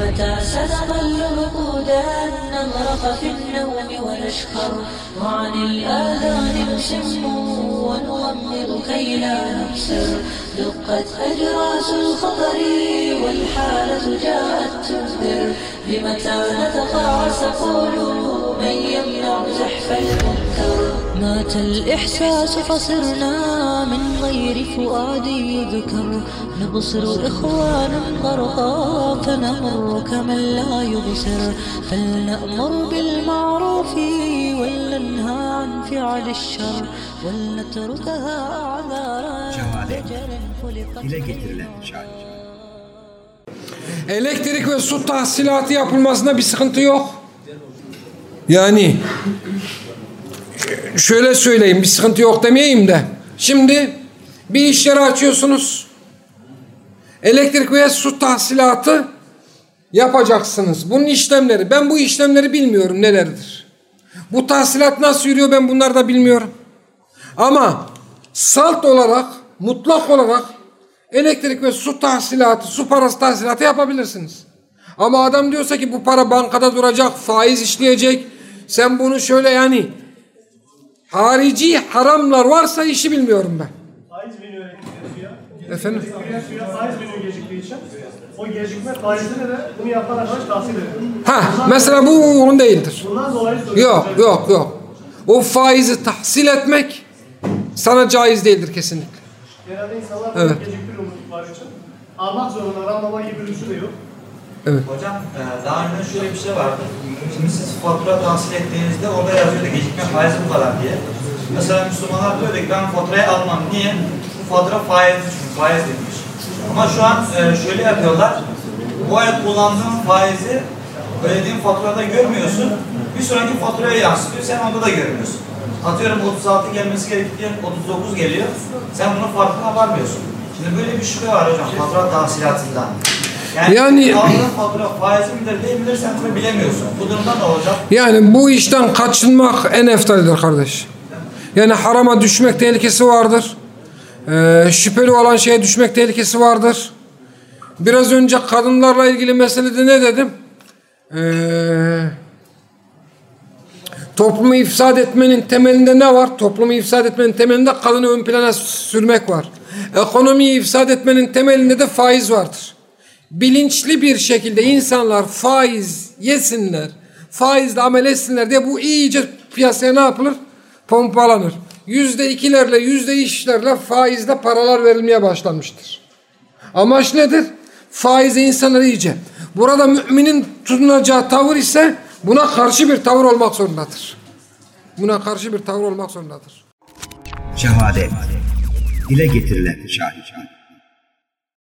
متى سنظل رقودا نغرق في النوم ونشكر وعن الآذان نسم ونغمض كي لا نبصر. دقت أجراس الخطر والحالة جاءت تنذر بمتى نتقاعس؟ قولوا من يمنع زحف المنكر مات الإحساس فصرنا من غير فؤاد يذكر. نبصر إخوانا غرقا فنمر كمن لا يبصر. فلنأمر بالمعروف ولننهى عن فعل الشر. ولنتركها أعذارا خلقت Dile getirilen şair. Elektrik ve su tahsilatı yapılmasında bir sıkıntı yok. Yani şöyle söyleyeyim bir sıkıntı yok demeyeyim de. Şimdi bir iş yeri açıyorsunuz. Elektrik ve su tahsilatı yapacaksınız. Bunun işlemleri. Ben bu işlemleri bilmiyorum nelerdir. Bu tahsilat nasıl yürüyor ben bunları da bilmiyorum. Ama salt olarak, mutlak olarak elektrik ve su tahsilatı, su parası tahsilatı yapabilirsiniz. Ama adam diyorsa ki bu para bankada duracak, faiz işleyecek. Sen bunu şöyle yani harici haramlar varsa işi bilmiyorum ben. Faiz veriyor suya. Efendim? Faiz veriyor geciktiği için. O gecikme faizine de bunu yapan arkadaş tahsil ediyor. Ha mesela bu uygun değildir. Bundan dolayı. Yok yok yok. O faizi tahsil etmek sana caiz değildir kesinlikle. Genelde insanlar Evet. geciktiriyor bu için. Almak zorunda, almama gibi bir lüksü de yok. Hocam e, daha önce şöyle bir şey vardı. Şimdi siz fatura tahsil ettiğinizde orada yazıyordu gecikme faizi bu kadar diye. Mesela Müslümanlar diyor ki ben faturayı almam. Niye? Bu fatura faizli çünkü faiz demiş. Ama şu an e, şöyle yapıyorlar. Bu ay kullandığın faizi ödediğin faturada görmüyorsun. Bir sonraki faturaya yansıtıyor. Sen onda da görmüyorsun. Atıyorum 36 gelmesi gerekirken 39 geliyor. Sen bunun farkına varmıyorsun. Şimdi böyle bir şüphe var hocam fatura tahsilatından. Yani, Yani- fatura faizi midir değil midir sen bunu bilemiyorsun. Bu durumda ne olacak? Yani bu işten kaçınmak en eftalidir kardeş. Yani harama düşmek tehlikesi vardır. Ee, şüpheli olan şeye düşmek tehlikesi vardır. Biraz önce kadınlarla ilgili meselede ne dedim? Ee, toplumu ifsad etmenin temelinde ne var? Toplumu ifsad etmenin temelinde kadını ön plana sürmek var. Ekonomiyi ifsad etmenin temelinde de faiz vardır. Bilinçli bir şekilde insanlar faiz yesinler, faizle amel etsinler diye bu iyice piyasaya ne yapılır? Pompalanır. Yüzde ikilerle, yüzde üçlerle faizle paralar verilmeye başlanmıştır. Amaç nedir? Faize insanları iyice. Burada müminin tutunacağı tavır ise buna karşı bir tavır olmak zorundadır. Buna karşı bir tavır olmak zorundadır. Şehadet. Dile getirilen şair.